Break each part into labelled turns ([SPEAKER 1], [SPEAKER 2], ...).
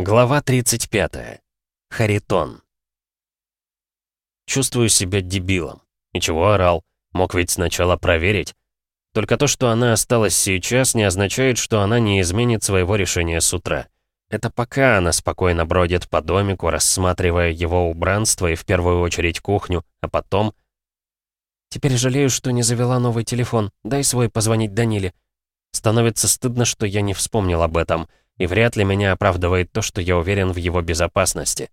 [SPEAKER 1] Глава 35. Харитон. Чувствую себя дебилом. И чего орал? Мог ведь сначала проверить. Только то, что она осталась сейчас, не означает, что она не изменит своего решения с утра. Это пока она спокойно бродит по домику, рассматривая его убранство и в первую очередь кухню, а потом...
[SPEAKER 2] «Теперь жалею, что не завела новый телефон. Дай свой позвонить Даниле».
[SPEAKER 1] Становится стыдно, что я не вспомнил об этом и вряд ли меня оправдывает то, что я уверен в его безопасности.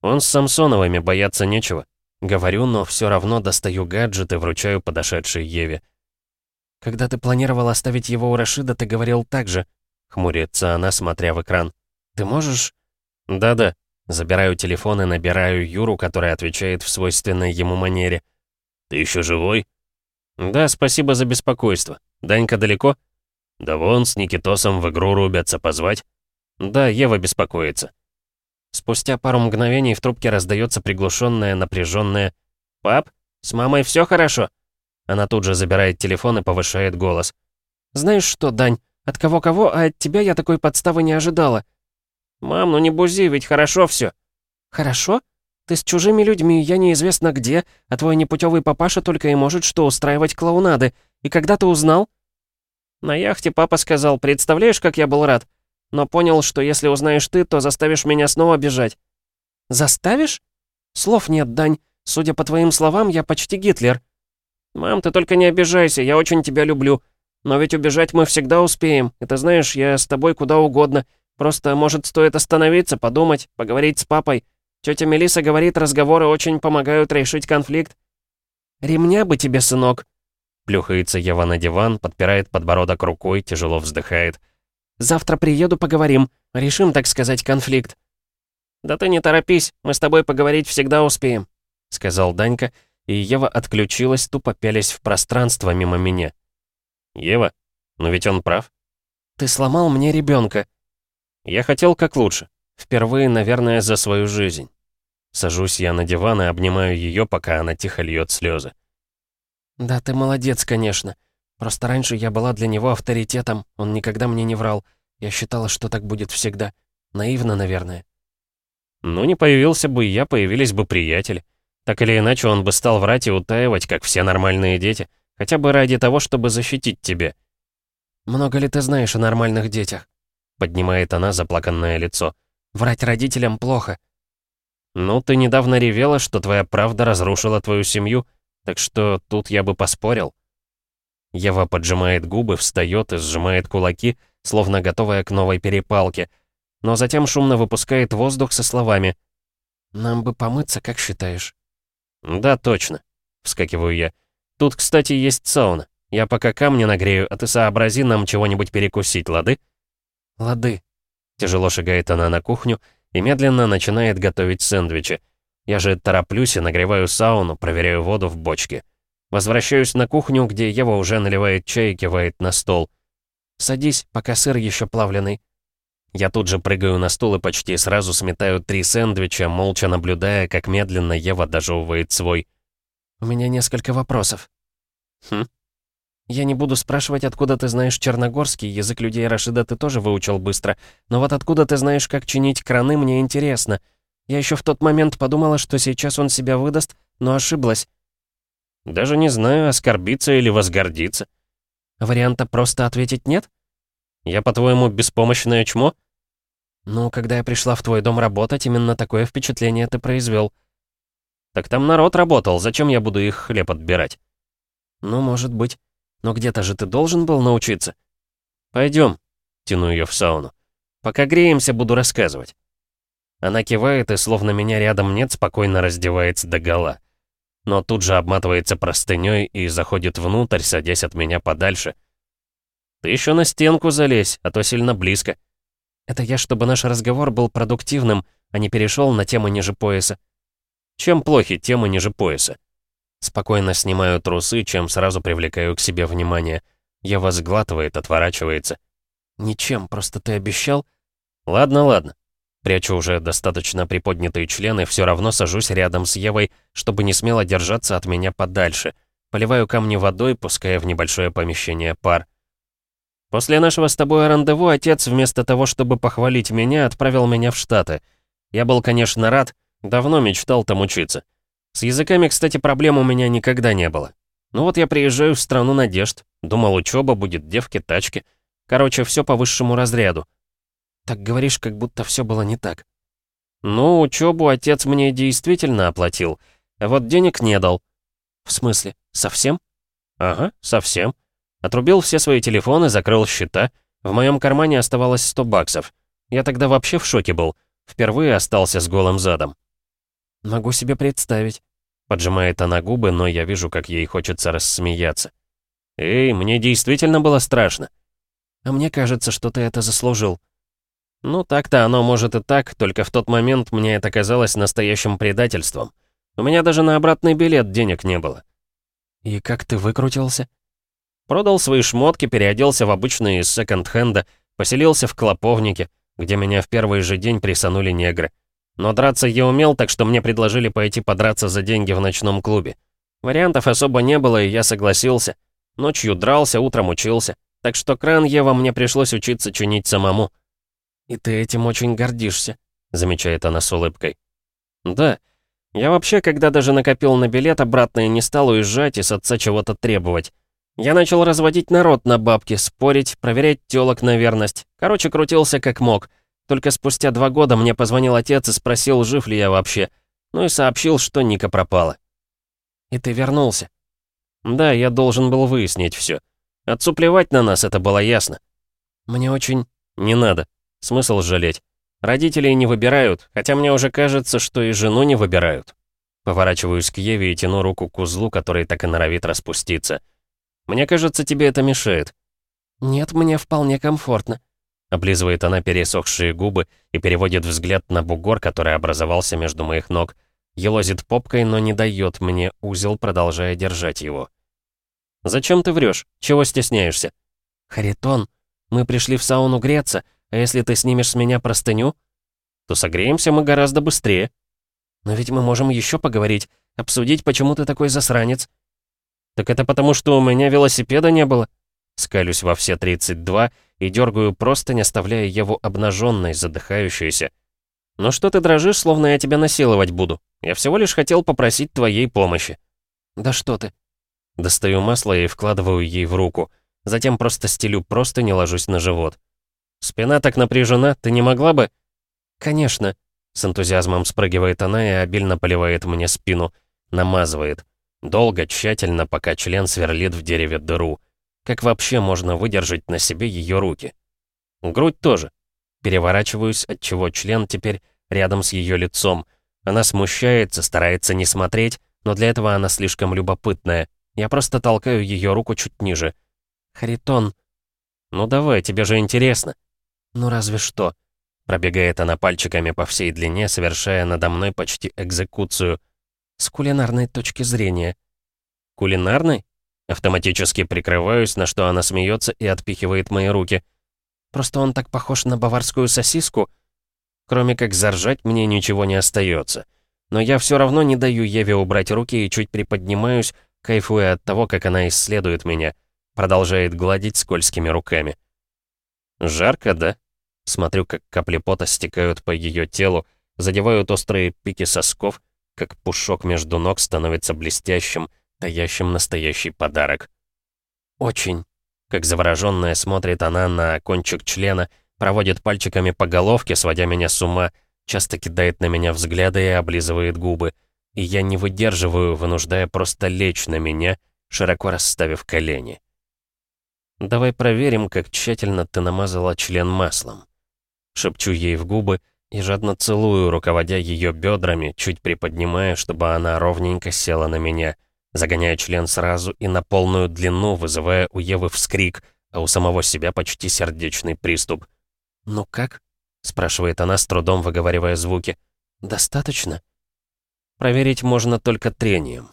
[SPEAKER 1] Он с Самсоновыми бояться нечего. Говорю, но все равно достаю гаджет и вручаю подошедшей Еве.
[SPEAKER 2] «Когда ты планировал оставить его у Рашида, ты говорил так же», — хмурится она, смотря в экран. «Ты можешь...»
[SPEAKER 1] «Да-да». Забираю телефон и набираю Юру, который отвечает в свойственной ему манере. «Ты еще живой?» «Да, спасибо за беспокойство. Данька далеко?» «Да вон, с Никитосом в игру рубятся, позвать?» «Да, Ева беспокоится». Спустя пару мгновений в трубке раздается приглушенное, напряженное «Пап, с мамой все хорошо?» Она тут же забирает телефон и повышает голос.
[SPEAKER 2] «Знаешь что, Дань, от кого-кого, а от тебя я такой подставы не ожидала».
[SPEAKER 3] «Мам, ну не бузи, ведь хорошо все.
[SPEAKER 2] «Хорошо? Ты с чужими людьми, я неизвестно где, а твой непутевый папаша только и может что устраивать клоунады. И когда ты узнал?»
[SPEAKER 3] На яхте папа сказал, представляешь, как я был рад? Но понял, что если узнаешь ты, то заставишь меня снова бежать.
[SPEAKER 2] Заставишь? Слов нет, Дань. Судя по твоим словам, я почти Гитлер.
[SPEAKER 3] Мам, ты только не обижайся, я очень тебя люблю. Но ведь убежать мы всегда успеем. Это знаешь, я с тобой куда угодно. Просто, может, стоит остановиться, подумать, поговорить с папой. Тетя Мелиса говорит, разговоры очень помогают решить конфликт.
[SPEAKER 2] Ремня бы тебе, сынок.
[SPEAKER 1] Плюхается Ева на диван, подпирает подбородок рукой, тяжело вздыхает.
[SPEAKER 2] «Завтра приеду, поговорим. Решим, так сказать, конфликт».
[SPEAKER 3] «Да ты не торопись, мы с тобой поговорить всегда успеем», —
[SPEAKER 1] сказал Данька, и Ева отключилась, тупо пялись в пространство мимо меня. «Ева? Но ведь он прав».
[SPEAKER 2] «Ты сломал мне ребенка.
[SPEAKER 1] «Я хотел как лучше. Впервые, наверное, за свою жизнь». Сажусь я на диван и обнимаю ее, пока она тихо льет слезы.
[SPEAKER 2] «Да, ты молодец, конечно. Просто раньше я была для него авторитетом, он никогда мне не врал. Я считала, что так будет всегда. Наивно, наверное».
[SPEAKER 1] «Ну, не появился бы я, появились бы приятели. Так или иначе, он бы стал врать и утаивать, как все нормальные дети, хотя бы ради того, чтобы защитить тебя».
[SPEAKER 2] «Много ли ты знаешь о нормальных детях?»
[SPEAKER 1] Поднимает она заплаканное лицо.
[SPEAKER 2] «Врать родителям плохо».
[SPEAKER 1] «Ну, ты недавно ревела, что твоя правда разрушила твою семью, так что тут я бы поспорил. Ева поджимает губы, встает и сжимает кулаки, словно готовая к новой перепалке, но затем шумно выпускает воздух со словами
[SPEAKER 2] «Нам бы помыться, как считаешь?»
[SPEAKER 1] «Да, точно», — вскакиваю я. «Тут, кстати, есть сауна. Я пока камни нагрею, а ты сообрази нам чего-нибудь перекусить, лады?»
[SPEAKER 2] «Лады».
[SPEAKER 1] Тяжело шагает она на кухню и медленно начинает готовить сэндвичи. Я же тороплюсь и нагреваю сауну, проверяю воду в бочке. Возвращаюсь на кухню, где Ева уже наливает чай и кивает на стол.
[SPEAKER 2] «Садись, пока сыр еще плавленый».
[SPEAKER 1] Я тут же прыгаю на стул и почти сразу сметаю три сэндвича, молча наблюдая, как медленно Ева дожевывает свой.
[SPEAKER 2] «У меня несколько вопросов».
[SPEAKER 1] «Хм?»
[SPEAKER 2] «Я не буду спрашивать, откуда ты знаешь черногорский, язык людей Рашида ты тоже выучил быстро, но вот откуда ты знаешь, как чинить краны, мне интересно. Я еще в тот момент подумала, что сейчас он себя выдаст, но ошиблась.
[SPEAKER 1] Даже не знаю, оскорбиться или возгордиться.
[SPEAKER 2] Варианта просто ответить нет?
[SPEAKER 1] Я, по-твоему, беспомощное чмо?
[SPEAKER 2] Ну, когда я пришла в твой дом работать, именно такое впечатление ты произвел.
[SPEAKER 1] Так там народ работал, зачем я буду их хлеб отбирать?
[SPEAKER 2] Ну, может быть. Но где-то же ты должен был научиться.
[SPEAKER 1] Пойдем, тяну ее в сауну. Пока греемся, буду рассказывать. Она кивает и, словно меня рядом нет, спокойно раздевается до гола. Но тут же обматывается простыней и заходит внутрь, садясь от меня подальше. «Ты еще на стенку залезь, а то сильно близко».
[SPEAKER 2] «Это я, чтобы наш разговор был продуктивным, а не перешел на темы ниже пояса».
[SPEAKER 1] «Чем плохи темы ниже пояса?» Спокойно снимаю трусы, чем сразу привлекаю к себе внимание. Ева сглатывает, отворачивается.
[SPEAKER 2] «Ничем, просто ты обещал...»
[SPEAKER 1] «Ладно, ладно. Прячу уже достаточно приподнятые члены, все равно сажусь рядом с Евой, чтобы не смело держаться от меня подальше. Поливаю камни водой, пуская в небольшое помещение пар. После нашего с тобой рандеву отец вместо того, чтобы похвалить меня, отправил меня в Штаты. Я был, конечно, рад, давно мечтал там учиться. С языками, кстати, проблем у меня никогда не было. Ну вот я приезжаю в страну надежд, думал, учеба будет, девки, тачки. Короче, все по высшему разряду.
[SPEAKER 2] Так говоришь, как будто все было не так.
[SPEAKER 1] Ну, учебу отец мне действительно оплатил, а вот денег не дал.
[SPEAKER 2] В смысле, совсем?
[SPEAKER 1] Ага, совсем. Отрубил все свои телефоны, закрыл счета. В моем кармане оставалось 100 баксов. Я тогда вообще в шоке был. Впервые остался с голым задом.
[SPEAKER 2] «Могу себе представить».
[SPEAKER 1] Поджимает она губы, но я вижу, как ей хочется рассмеяться. «Эй, мне действительно было страшно».
[SPEAKER 2] «А мне кажется, что ты это заслужил».
[SPEAKER 1] «Ну, так-то оно может и так, только в тот момент мне это казалось настоящим предательством. У меня даже на обратный билет денег не было».
[SPEAKER 2] «И как ты выкрутился?»
[SPEAKER 1] Продал свои шмотки, переоделся в обычные из секонд-хенда, поселился в Клоповнике, где меня в первый же день присанули негры. Но драться я умел, так что мне предложили пойти подраться за деньги в ночном клубе. Вариантов особо не было, и я согласился. Ночью дрался, утром учился. Так что кран Ева мне пришлось учиться чинить самому.
[SPEAKER 2] «И ты этим очень гордишься», — замечает она с улыбкой.
[SPEAKER 1] «Да. Я вообще, когда даже накопил на билет, обратно и не стал уезжать и с отца чего-то требовать. Я начал разводить народ на бабки, спорить, проверять тёлок на верность. Короче, крутился как мог. Только спустя два года мне позвонил отец и спросил, жив ли я вообще. Ну и сообщил, что Ника пропала.
[SPEAKER 2] «И ты вернулся?»
[SPEAKER 1] «Да, я должен был выяснить всё. Отцу плевать на нас, это было ясно».
[SPEAKER 2] «Мне очень...»
[SPEAKER 1] «Не надо. Смысл жалеть. Родителей не выбирают, хотя мне уже кажется, что и жену не выбирают». Поворачиваюсь к Еве и тяну руку к узлу, который так и норовит распуститься. Мне кажется, тебе это мешает».
[SPEAKER 2] «Нет, мне вполне комфортно», —
[SPEAKER 1] облизывает она пересохшие губы и переводит взгляд на бугор, который образовался между моих ног. Елозит попкой, но не дает мне узел, продолжая держать его. «Зачем ты врешь? Чего стесняешься?»
[SPEAKER 2] «Харитон, мы пришли в сауну греться, а если ты снимешь с меня простыню?»
[SPEAKER 1] «То согреемся мы гораздо быстрее».
[SPEAKER 2] «Но ведь мы можем еще поговорить, обсудить, почему ты такой засранец.
[SPEAKER 1] «Так это потому, что у меня велосипеда не было?» Скалюсь во все 32 и дергаю простынь, оставляя его обнаженной, задыхающейся. «Ну что ты дрожишь, словно я тебя насиловать буду? Я всего лишь хотел попросить твоей помощи».
[SPEAKER 2] «Да что ты?»
[SPEAKER 1] Достаю масло и вкладываю ей в руку. Затем просто стелю простынь и ложусь на живот. «Спина так напряжена, ты не могла бы?»
[SPEAKER 2] «Конечно», — с энтузиазмом спрыгивает она и обильно поливает мне спину. Намазывает.
[SPEAKER 1] Долго, тщательно, пока член сверлит в дереве дыру. Как вообще можно выдержать на себе ее руки? Грудь тоже. Переворачиваюсь, отчего член теперь рядом с ее лицом. Она смущается, старается не смотреть, но для этого она слишком любопытная. Я просто толкаю ее руку чуть ниже.
[SPEAKER 2] «Харитон».
[SPEAKER 1] «Ну давай, тебе же интересно».
[SPEAKER 2] «Ну разве что».
[SPEAKER 1] Пробегает она пальчиками по всей длине, совершая надо мной почти экзекуцию.
[SPEAKER 2] С кулинарной точки зрения.
[SPEAKER 1] Кулинарной? Автоматически прикрываюсь, на что она смеется и отпихивает мои руки.
[SPEAKER 2] Просто он так похож на баварскую сосиску.
[SPEAKER 1] Кроме как заржать, мне ничего не остается. Но я все равно не даю Еве убрать руки и чуть приподнимаюсь, кайфуя от того, как она исследует меня. Продолжает гладить скользкими руками. Жарко, да? Смотрю, как капли пота стекают по ее телу, задевают острые пики сосков, как пушок между ног становится блестящим, таящим настоящий подарок.
[SPEAKER 2] «Очень».
[SPEAKER 1] Как заворожённая смотрит она на кончик члена, проводит пальчиками по головке, сводя меня с ума, часто кидает на меня взгляды и облизывает губы. И я не выдерживаю, вынуждая просто лечь на меня, широко расставив колени. «Давай проверим, как тщательно ты намазала член маслом». Шепчу ей в губы, и жадно целую, руководя ее бедрами, чуть приподнимая, чтобы она ровненько села на меня, загоняя член сразу и на полную длину, вызывая у Евы вскрик, а у самого себя почти сердечный приступ.
[SPEAKER 2] «Ну как?»
[SPEAKER 1] — спрашивает она, с трудом выговаривая звуки.
[SPEAKER 2] «Достаточно?»
[SPEAKER 1] Проверить можно только трением.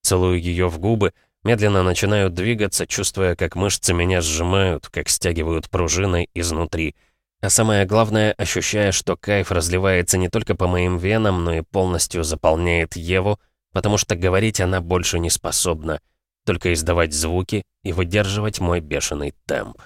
[SPEAKER 1] Целую ее в губы, медленно начинаю двигаться, чувствуя, как мышцы меня сжимают, как стягивают пружиной изнутри — а самое главное, ощущая, что кайф разливается не только по моим венам, но и полностью заполняет Еву, потому что говорить она больше не способна, только издавать звуки и выдерживать мой бешеный темп.